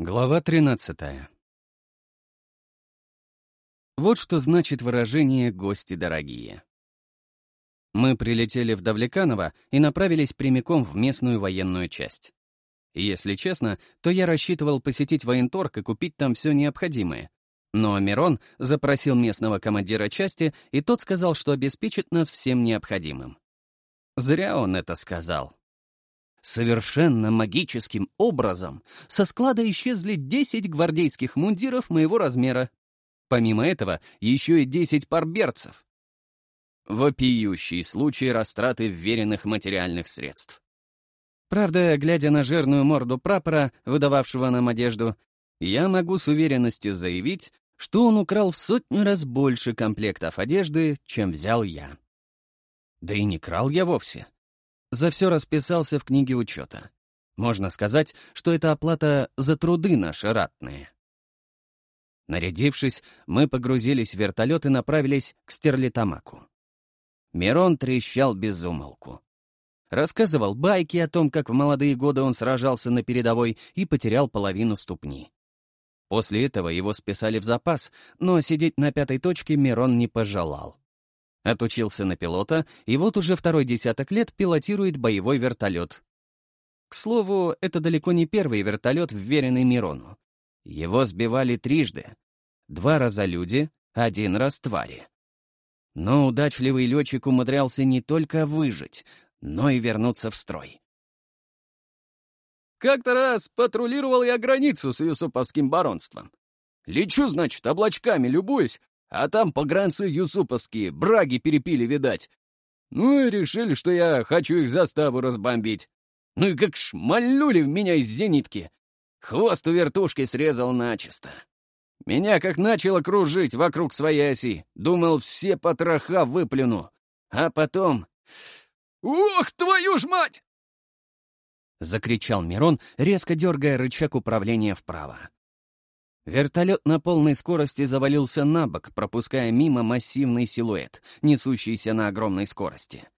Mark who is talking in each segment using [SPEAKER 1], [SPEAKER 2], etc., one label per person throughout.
[SPEAKER 1] Глава 13. Вот что значит выражение «гости дорогие». Мы прилетели в Давлеканово и направились прямиком в местную военную часть. Если честно, то я рассчитывал посетить военторг и купить там все необходимое. Но Мирон запросил местного командира части, и тот сказал, что обеспечит нас всем необходимым. Зря он это сказал. Совершенно магическим образом со склада исчезли 10 гвардейских мундиров моего размера. Помимо этого, еще и 10 пар берцев. Вопиющий случай растраты вверенных материальных средств. Правда, глядя на жирную морду прапора, выдававшего нам одежду, я могу с уверенностью заявить, что он украл в сотню раз больше комплектов одежды, чем взял я. Да и не крал я вовсе за все расписался в книге учета. Можно сказать, что это оплата за труды наши ратные. Нарядившись, мы погрузились в вертолет и направились к Стерлитамаку. Мирон трещал без умолку. Рассказывал байки о том, как в молодые годы он сражался на передовой и потерял половину ступни. После этого его списали в запас, но сидеть на пятой точке Мирон не пожелал. Отучился на пилота, и вот уже второй десяток лет пилотирует боевой вертолет. К слову, это далеко не первый вертолет, вверенный Мирону. Его сбивали трижды. Два раза люди, один раз твари. Но удачливый летчик умудрялся не только выжить, но и вернуться в строй. «Как-то раз патрулировал я границу с Юсуповским баронством. Лечу, значит, облачками любуюсь, а там погранцы юсуповские, браги перепили, видать. Ну и решили, что я хочу их заставу разбомбить. Ну и как шмальнули в меня из зенитки. Хвост у вертушки срезал начисто. Меня как начало кружить вокруг своей оси. Думал, все потроха выплюну. А потом... «Ох, твою ж мать!» — закричал Мирон, резко дергая рычаг управления вправо. Вертолет на полной скорости завалился на бок, пропуская мимо массивный силуэт, несущийся на огромной скорости.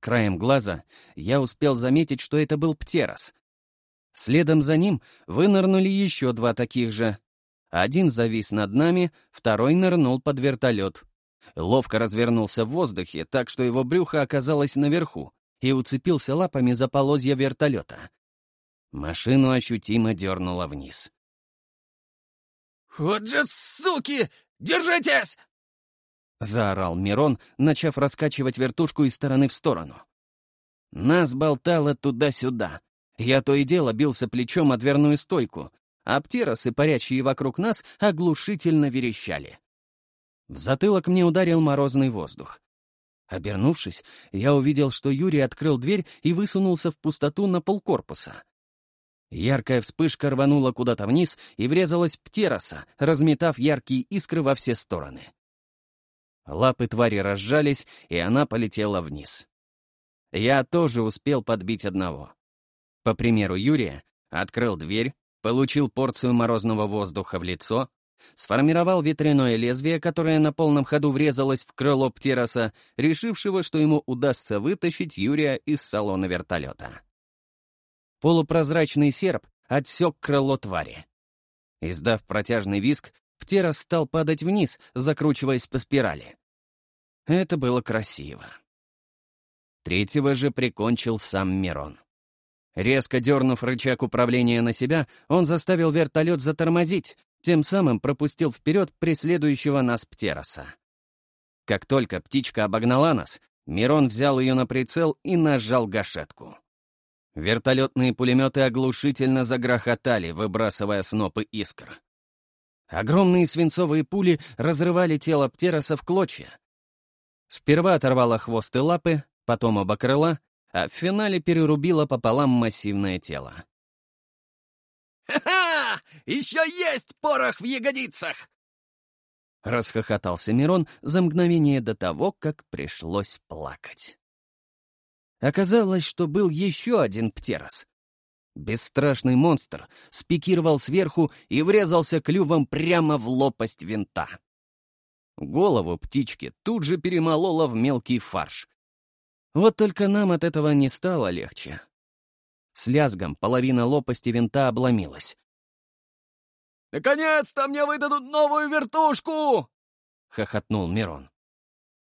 [SPEAKER 1] Краем глаза я успел заметить, что это был Птерос. Следом за ним вынырнули еще два таких же. Один завис над нами, второй нырнул под вертолет. Ловко развернулся в воздухе, так что его брюхо оказалось наверху, и уцепился лапами за полозья вертолета. Машину ощутимо дернуло вниз.
[SPEAKER 2] «Вот же суки! Держитесь!»
[SPEAKER 1] Заорал Мирон, начав раскачивать вертушку из стороны в сторону. Нас болтало туда-сюда. Я то и дело бился плечом о дверную стойку. а Аптеросы, парящие вокруг нас, оглушительно верещали. В затылок мне ударил морозный воздух. Обернувшись, я увидел, что Юрий открыл дверь и высунулся в пустоту на полкорпуса. Яркая вспышка рванула куда-то вниз и врезалась в птероса, разметав яркие искры во все стороны. Лапы твари разжались, и она полетела вниз. Я тоже успел подбить одного. По примеру Юрия, открыл дверь, получил порцию морозного воздуха в лицо, сформировал ветряное лезвие, которое на полном ходу врезалось в крыло Птероса, решившего, что ему удастся вытащить Юрия из салона вертолета. Полупрозрачный серп отсек крыло твари. Издав протяжный виск, Птера стал падать вниз, закручиваясь по спирали. Это было красиво. Третьего же прикончил сам Мирон. Резко дернув рычаг управления на себя, он заставил вертолет затормозить, тем самым пропустил вперед преследующего нас Птероса. Как только птичка обогнала нас, Мирон взял ее на прицел и нажал гашетку. Вертолетные пулеметы оглушительно загрохотали, выбрасывая снопы искр. Огромные свинцовые пули разрывали тело птероса в клочья. Сперва оторвало хвост и лапы, потом оба крыла, а в финале перерубило пополам массивное тело.
[SPEAKER 2] «Ха-ха! Еще есть порох в ягодицах!»
[SPEAKER 1] Расхохотался Мирон за мгновение до того, как пришлось плакать. Оказалось, что был еще один птерос. Бесстрашный монстр спикировал сверху и врезался клювом прямо в лопасть винта. Голову птички тут же перемолола в мелкий фарш. Вот только нам от этого не стало легче. С лязгом половина лопасти винта обломилась. «Наконец-то мне выдадут новую вертушку!» — хохотнул Мирон.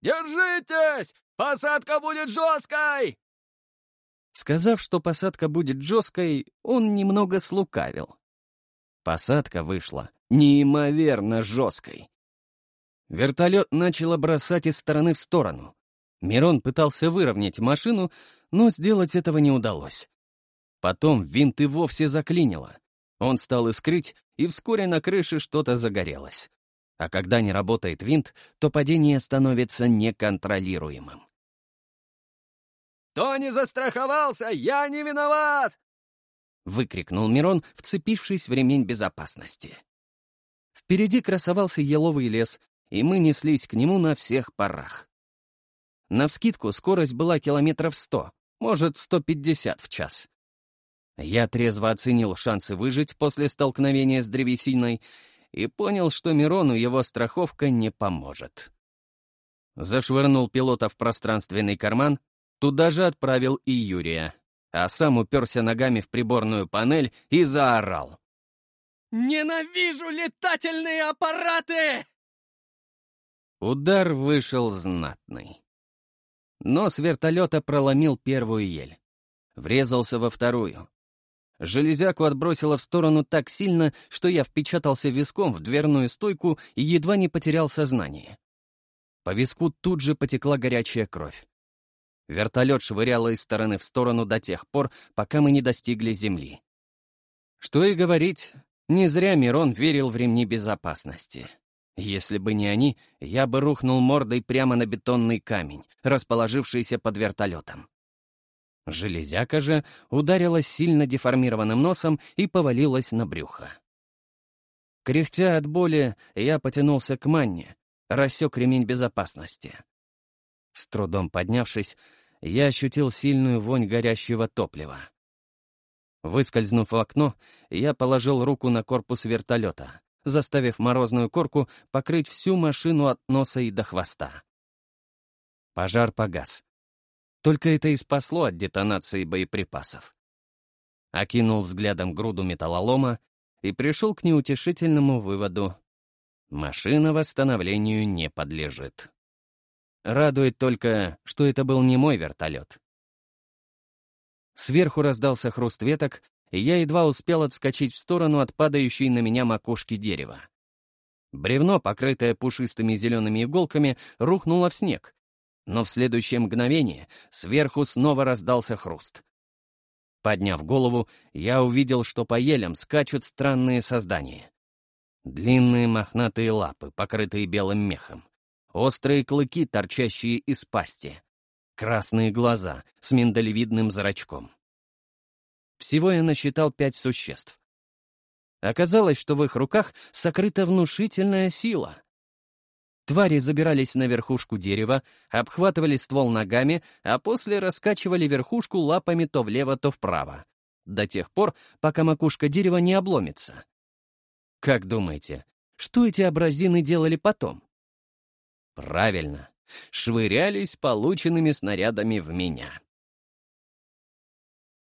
[SPEAKER 2] «Держитесь! Посадка будет жесткой!»
[SPEAKER 1] Сказав, что посадка будет жесткой, он немного слукавил. Посадка вышла неимоверно жесткой. Вертолет начал бросать из стороны в сторону. Мирон пытался выровнять машину, но сделать этого не удалось. Потом винт и вовсе заклинило. Он стал искрить, и вскоре на крыше что-то загорелось. А когда не работает винт, то падение становится неконтролируемым.
[SPEAKER 2] Кто не застраховался, я не виноват!»
[SPEAKER 1] — выкрикнул Мирон, вцепившись в ремень безопасности. Впереди красовался еловый лес, и мы неслись к нему на всех парах. Навскидку скорость была километров сто, может, сто пятьдесят в час. Я трезво оценил шансы выжить после столкновения с древесиной и понял, что Мирону его страховка не поможет. Зашвырнул пилота в пространственный карман Туда же отправил и Юрия, а сам уперся ногами в приборную панель и заорал.
[SPEAKER 2] «Ненавижу летательные аппараты!»
[SPEAKER 1] Удар вышел знатный. Нос вертолета проломил первую ель. Врезался во вторую. Железяку отбросило в сторону так сильно, что я впечатался виском в дверную стойку и едва не потерял сознание. По виску тут же потекла горячая кровь. Вертолет швыряло из стороны в сторону до тех пор, пока мы не достигли земли. Что и говорить, не зря Мирон верил в ремни безопасности. Если бы не они, я бы рухнул мордой прямо на бетонный камень, расположившийся под вертолетом. Железяка же ударилась сильно деформированным носом и повалилась на брюхо. Кряхтя от боли, я потянулся к манне, рассек ремень безопасности. С трудом поднявшись, я ощутил сильную вонь горящего топлива. Выскользнув в окно, я положил руку на корпус вертолета, заставив морозную корку покрыть всю машину от носа и до хвоста. Пожар погас. Только это и спасло от детонации боеприпасов. Окинул взглядом груду металлолома и пришел к неутешительному выводу. Машина восстановлению не подлежит. Радует только, что это был не мой вертолет. Сверху раздался хруст веток, и я едва успел отскочить в сторону от падающей на меня макушки дерева. Бревно, покрытое пушистыми зелеными иголками, рухнуло в снег, но в следующее мгновение сверху снова раздался хруст. Подняв голову, я увидел, что по елям скачут странные создания. Длинные мохнатые лапы, покрытые белым мехом острые клыки, торчащие из пасти, красные глаза с миндалевидным зрачком. Всего я насчитал пять существ. Оказалось, что в их руках сокрыта внушительная сила. Твари забирались на верхушку дерева, обхватывали ствол ногами, а после раскачивали верхушку лапами то влево, то вправо. До тех пор, пока макушка дерева не обломится. Как думаете, что эти абразины делали потом? Правильно, швырялись полученными снарядами в меня.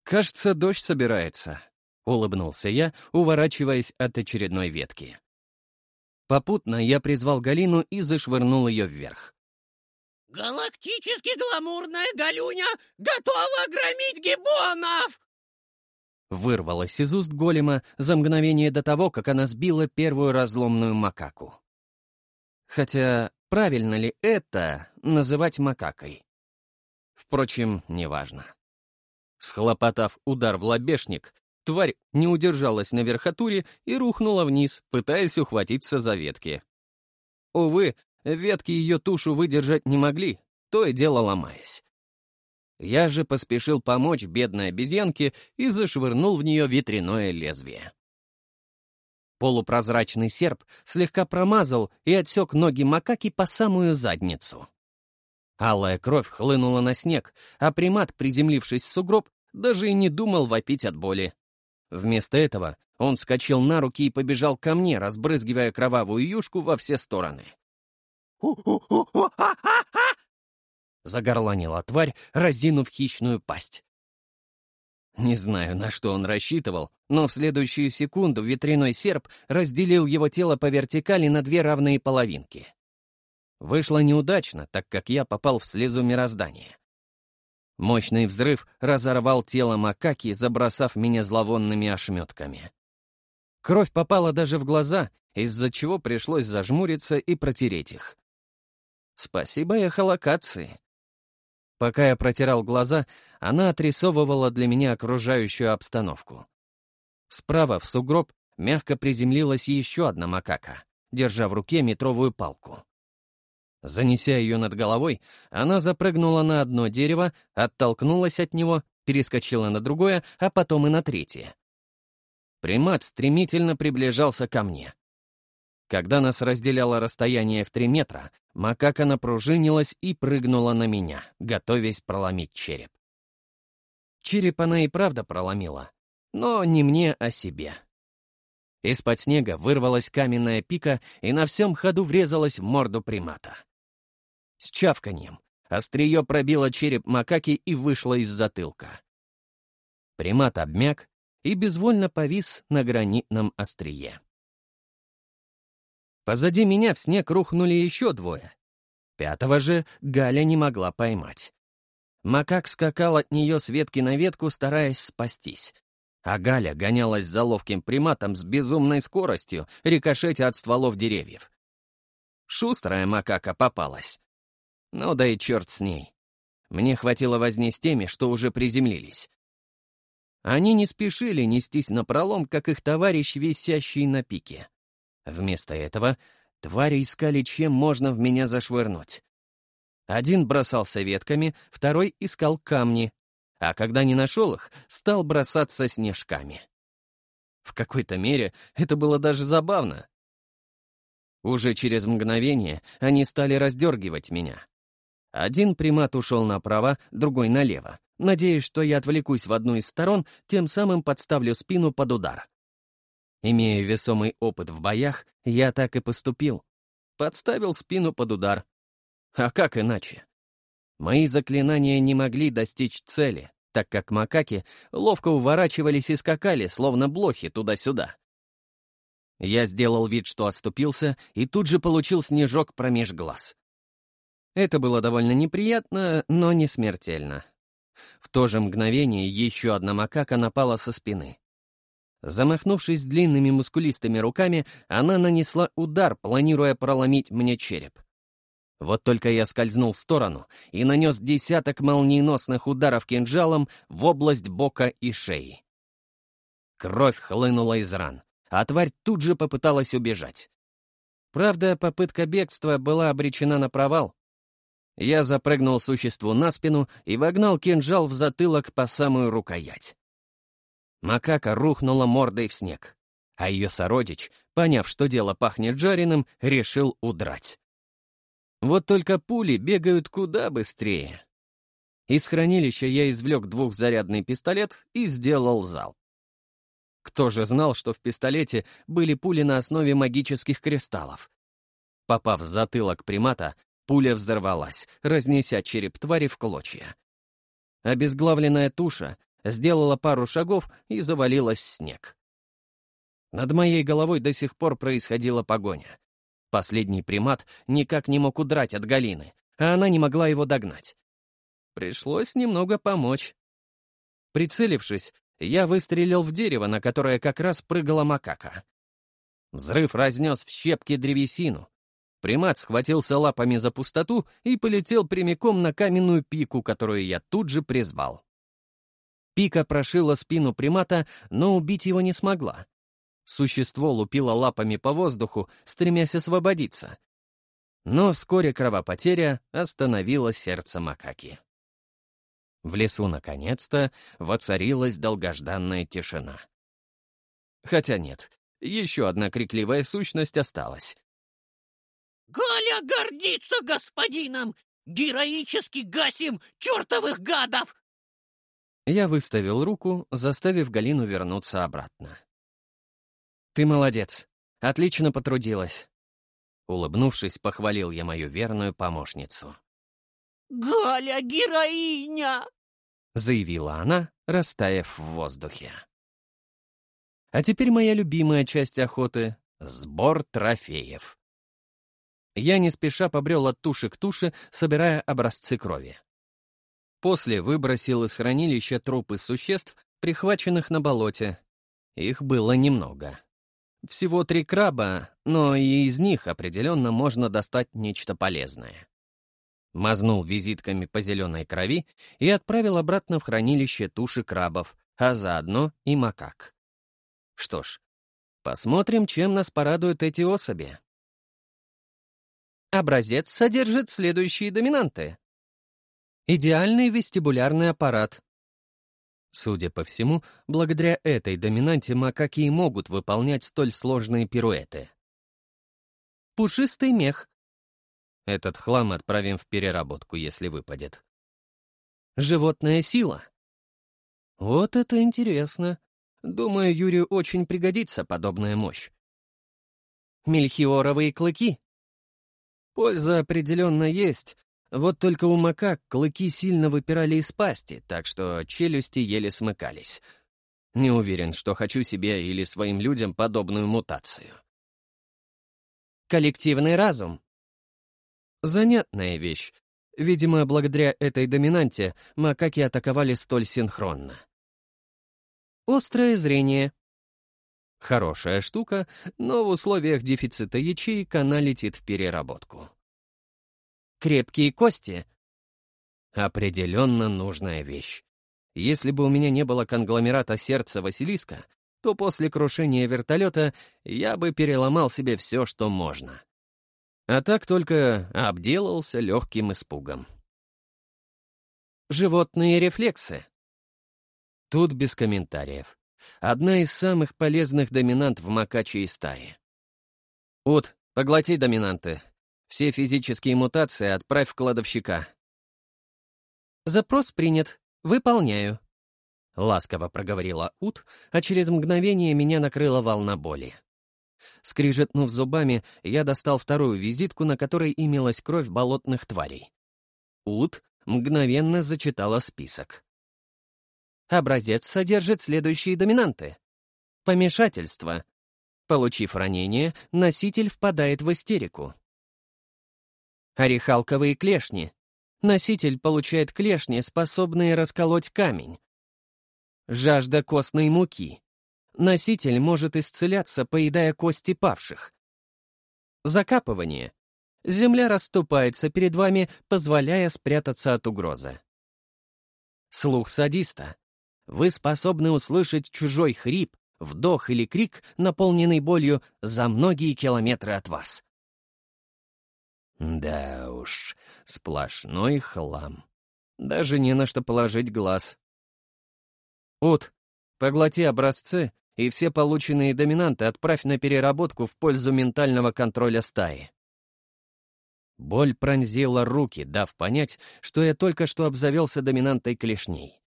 [SPEAKER 1] «Кажется, дождь собирается», — улыбнулся я, уворачиваясь от очередной ветки. Попутно я призвал Галину и зашвырнул ее вверх.
[SPEAKER 2] «Галактически гламурная Галюня готова громить гибонов!»
[SPEAKER 1] Вырвалась из уст голема за мгновение до того, как она сбила первую разломную макаку. Хотя правильно ли это называть макакой? Впрочем, неважно. Схлопотав удар в лобешник, тварь не удержалась на верхотуре и рухнула вниз, пытаясь ухватиться за ветки. Увы, ветки ее тушу выдержать не могли, то и дело ломаясь. Я же поспешил помочь бедной обезьянке и зашвырнул в нее ветряное лезвие. Полупрозрачный серп слегка промазал и отсек ноги макаки по самую задницу. Алая кровь хлынула на снег, а примат, приземлившись в сугроб, даже и не думал вопить от боли. Вместо этого он скочил на руки и побежал ко мне, разбрызгивая кровавую юшку во все стороны. «У-у-у-у-а-а-а!» — загорланила тварь, разинув хищную пасть. Не знаю, на что он рассчитывал, но в следующую секунду ветряной серп разделил его тело по вертикали на две равные половинки. Вышло неудачно, так как я попал в слезу мироздания. Мощный взрыв разорвал тело макаки, забросав меня зловонными ошметками. Кровь попала даже в глаза, из-за чего пришлось зажмуриться и протереть их. Спасибо эхолокации. Пока я протирал глаза, она отрисовывала для меня окружающую обстановку. Справа, в сугроб, мягко приземлилась еще одна макака, держа в руке метровую палку. Занеся ее над головой, она запрыгнула на одно дерево, оттолкнулась от него, перескочила на другое, а потом и на третье. Примат стремительно приближался ко мне. Когда нас разделяло расстояние в три метра, макака напружинилась и прыгнула на меня, готовясь проломить череп. Череп она и правда проломила, но не мне, а себе. Из-под снега вырвалась каменная пика и на всем ходу врезалась в морду примата. С чавканьем острие пробило череп макаки и вышло из затылка. Примат обмяк и безвольно повис на гранитном острие. Позади меня в снег рухнули еще двое. Пятого же Галя не могла поймать. Макак скакал от нее с ветки на ветку, стараясь спастись. А Галя гонялась за ловким приматом с безумной скоростью, рикошетя от стволов деревьев. Шустрая макака попалась. Ну да и черт с ней. Мне хватило возни с теми, что уже приземлились. Они не спешили нестись на пролом, как их товарищ, висящий на пике. Вместо этого твари искали, чем можно в меня зашвырнуть. Один бросался ветками, второй искал камни, а когда не нашел их, стал бросаться снежками. В какой-то мере это было даже забавно. Уже через мгновение они стали раздергивать меня. Один примат ушел направо, другой налево, надеясь, что я отвлекусь в одну из сторон, тем самым подставлю спину под удар. Имея весомый опыт в боях, я так и поступил. Подставил спину под удар. А как иначе? Мои заклинания не могли достичь цели, так как макаки ловко уворачивались и скакали, словно блохи туда-сюда. Я сделал вид, что отступился, и тут же получил снежок промеж глаз. Это было довольно неприятно, но не смертельно. В то же мгновение еще одна макака напала со спины. Замахнувшись длинными мускулистыми руками, она нанесла удар, планируя проломить мне череп. Вот только я скользнул в сторону и нанес десяток молниеносных ударов кинжалом в область бока и шеи. Кровь хлынула из ран, а тварь тут же попыталась убежать. Правда, попытка бегства была обречена на провал. Я запрыгнул существу на спину и вогнал кинжал в затылок по самую рукоять. Макака рухнула мордой в снег, а ее сородич, поняв, что дело пахнет жареным, решил удрать. Вот только пули бегают куда быстрее. Из хранилища я извлек двухзарядный пистолет и сделал зал. Кто же знал, что в пистолете были пули на основе магических кристаллов? Попав в затылок примата, пуля взорвалась, разнеся череп твари в клочья. Обезглавленная туша сделала пару шагов и завалилась в снег. Над моей головой до сих пор происходила погоня. Последний примат никак не мог удрать от Галины, а она не могла его догнать. Пришлось немного помочь. Прицелившись, я выстрелил в дерево, на которое как раз прыгала макака. Взрыв разнес в щепки древесину. Примат схватился лапами за пустоту и полетел прямиком на каменную пику, которую я тут же призвал. Пика прошила спину примата, но убить его не смогла. Существо лупило лапами по воздуху, стремясь освободиться. Но вскоре кровопотеря остановила сердце макаки. В лесу, наконец-то, воцарилась долгожданная тишина. Хотя нет, еще одна крикливая сущность осталась.
[SPEAKER 2] «Галя гордится господином! Героически гасим чертовых гадов!
[SPEAKER 1] Я выставил руку, заставив Галину вернуться обратно. «Ты молодец. Отлично потрудилась». Улыбнувшись, похвалил я мою верную помощницу.
[SPEAKER 2] «Галя, героиня!»
[SPEAKER 1] — заявила она, растаяв в воздухе. А теперь моя любимая часть охоты — сбор трофеев. Я не спеша побрел от туши к туше, собирая образцы крови. После выбросил из хранилища трупы существ, прихваченных на болоте. Их было немного. Всего три краба, но и из них определенно можно достать нечто полезное. Мазнул визитками по зеленой крови и отправил обратно в хранилище туши крабов, а заодно и макак. Что ж, посмотрим, чем нас порадуют эти особи. Образец содержит следующие доминанты. Идеальный вестибулярный аппарат. Судя по всему, благодаря этой доминанте макаки могут выполнять столь сложные пируэты. Пушистый мех. Этот хлам отправим в переработку, если выпадет. Животная сила. Вот это интересно. Думаю, Юрию очень пригодится подобная мощь. Мельхиоровые клыки. Польза определенно есть, вот только у макак клыки сильно выпирали из пасти, так что челюсти еле смыкались. Не уверен, что хочу себе или своим людям подобную мутацию. Коллективный разум. Занятная вещь. Видимо, благодаря этой доминанте макаки атаковали столь синхронно. Острое зрение. Хорошая штука, но в условиях дефицита ячеек она летит в переработку крепкие кости. Определенно нужная вещь. Если бы у меня не было конгломерата сердца Василиска, то после крушения вертолета я бы переломал себе все, что можно. А так только обделался легким испугом. Животные рефлексы. Тут без комментариев. Одна из самых полезных доминант в макачьей стае. Ут, поглоти доминанты, все физические мутации отправь в кладовщика. Запрос принят. Выполняю. Ласково проговорила Ут, а через мгновение меня накрыла волна боли. Скрижетнув зубами, я достал вторую визитку, на которой имелась кровь болотных тварей. Ут мгновенно зачитала список. Образец содержит следующие доминанты. Помешательство. Получив ранение, носитель впадает в истерику орехалковые клешни. Носитель получает клешни, способные расколоть камень. Жажда костной муки. Носитель может исцеляться, поедая кости павших. Закапывание. Земля расступается перед вами, позволяя спрятаться от угрозы. Слух садиста. Вы способны услышать чужой хрип, вдох или крик, наполненный болью, за многие километры от вас. Да уж, сплошной хлам. Даже не на что положить глаз. Вот, поглоти образцы и все полученные доминанты отправь на переработку в пользу ментального контроля стаи. Боль пронзила руки, дав понять, что я только что обзавелся доминантой клешней.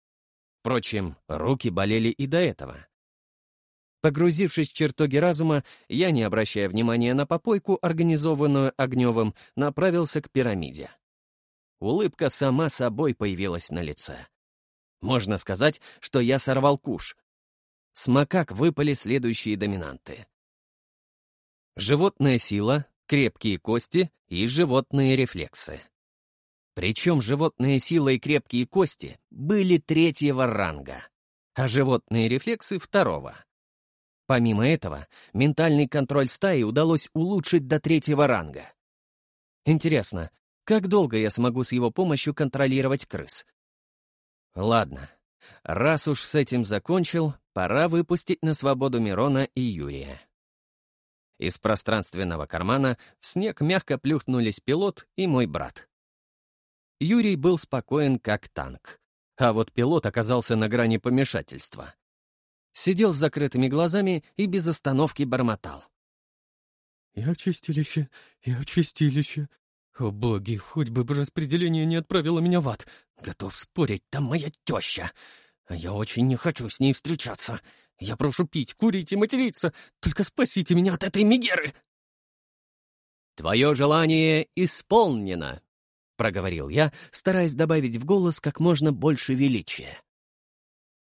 [SPEAKER 1] Впрочем, руки болели и до этого. Погрузившись в чертоги разума, я, не обращая внимания на попойку, организованную Огневым, направился к пирамиде. Улыбка сама собой появилась на лице. Можно сказать, что я сорвал куш. С макак выпали следующие доминанты. Животная сила, крепкие кости и животные рефлексы. Причем животная сила и крепкие кости были третьего ранга, а животные рефлексы — второго. Помимо этого, ментальный контроль стаи удалось улучшить до третьего ранга. Интересно, как долго я смогу с его помощью контролировать крыс? Ладно, раз уж с этим закончил, пора выпустить на свободу Мирона и Юрия. Из пространственного кармана в снег мягко плюхнулись пилот и мой брат. Юрий был спокоен, как танк, а вот пилот оказался на грани помешательства — сидел с закрытыми глазами и без остановки бормотал.
[SPEAKER 3] «Я чистилище, я чистилище. О, боги, хоть бы распределение не отправило меня в ад. Готов спорить, там моя теща. А я очень не хочу с ней встречаться. Я прошу пить, курить и материться. Только спасите меня от этой мигеры!»
[SPEAKER 1] «Твое желание исполнено», — проговорил я, стараясь добавить в голос как можно больше величия.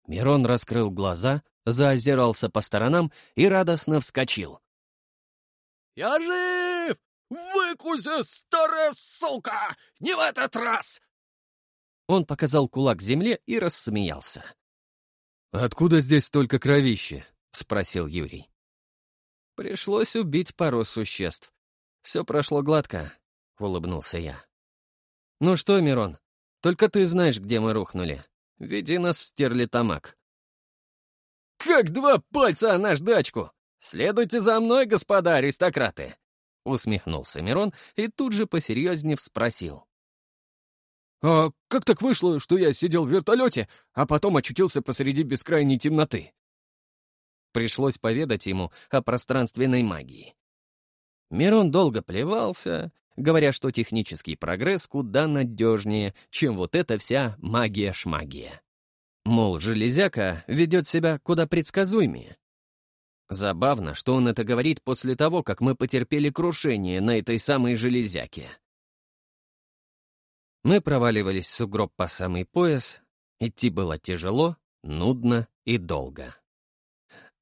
[SPEAKER 1] Мирон раскрыл глаза, заозирался по сторонам и радостно вскочил.
[SPEAKER 2] «Я жив! Выкузи, старая сука! Не в этот раз!»
[SPEAKER 1] Он показал кулак земле и рассмеялся.
[SPEAKER 3] «Откуда здесь столько кровищи?» — спросил Юрий.
[SPEAKER 1] «Пришлось убить пару существ. Все прошло гладко», — улыбнулся я. «Ну что, Мирон, только ты знаешь, где мы рухнули. Веди нас в стерлитамак. «Как два пальца о наждачку! Следуйте за мной, господа аристократы!» Усмехнулся Мирон и тут же посерьезнее спросил.
[SPEAKER 3] «А как так вышло, что я сидел в вертолете, а потом очутился посреди бескрайней темноты?»
[SPEAKER 1] Пришлось поведать ему о пространственной магии. Мирон долго плевался, говоря, что технический прогресс куда надежнее, чем вот эта вся магия-шмагия. Мол, железяка ведет себя куда предсказуемее. Забавно, что он это говорит после того, как мы потерпели крушение на этой самой железяке. Мы проваливались в сугроб по самый пояс. Идти было тяжело, нудно и долго.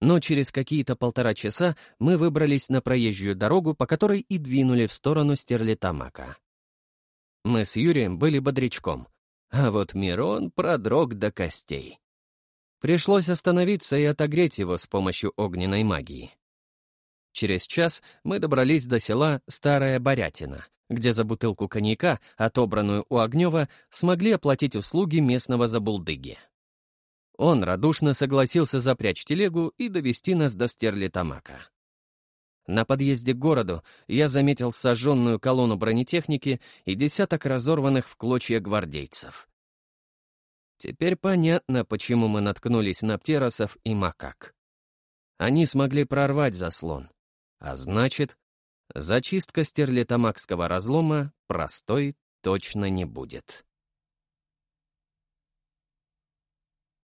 [SPEAKER 1] Но через какие-то полтора часа мы выбрались на проезжую дорогу, по которой и двинули в сторону Стерлитамака. Мы с Юрием были бодрячком, а вот Мирон продрог до костей. Пришлось остановиться и отогреть его с помощью огненной магии. Через час мы добрались до села Старая Борятина, где за бутылку коньяка, отобранную у Огнева, смогли оплатить услуги местного забулдыги. Он радушно согласился запрячь телегу и довести нас до Стерлитамака. На подъезде к городу я заметил сожженную колонну бронетехники и десяток разорванных в клочья гвардейцев. Теперь понятно, почему мы наткнулись на птеросов и макак. Они смогли прорвать заслон. А значит, зачистка стерлитамакского разлома простой точно не будет.